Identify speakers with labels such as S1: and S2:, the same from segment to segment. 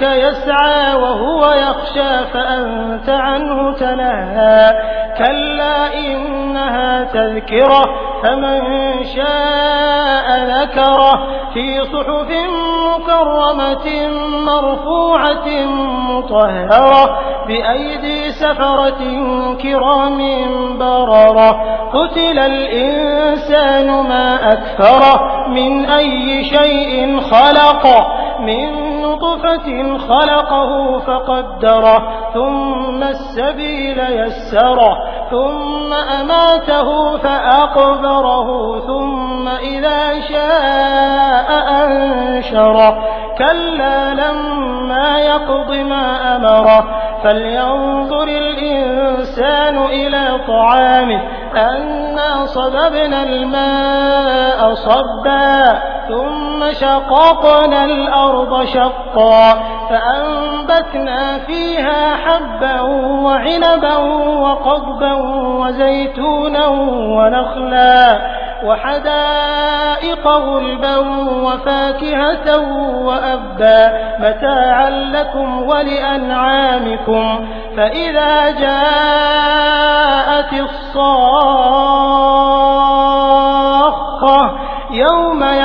S1: جاءك يسعى وهو يخشى فأنت عنه تلهى كلا إنها تذكرة فمن شاء ذكره. في صحف مكرمة مرفوعة مطهرة بأيدي سفرة كرام بررة. قتل الإنسان ما أكفره من أي شيء خلق من نطفة خلقه فقدره ثم السبيل يسره ثم أماته فأقبره ثم إذا شاء أنشره. كلا لما يقض ما أمره فلينظر الإنسان إلى طعامه أنا صببنا الماء صبا. ثم شققنا الأرض شقا فأنبتنا فيها حبا وعنبا وقضبا وزيتونا ونخلا وحدائق غلبا وفاكهة وأبا متاعا لكم ولأنعامكم فإذا جاءت الصاخة يوم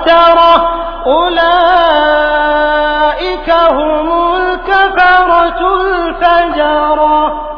S1: قترة أولئك هم الكفرة الفجرة.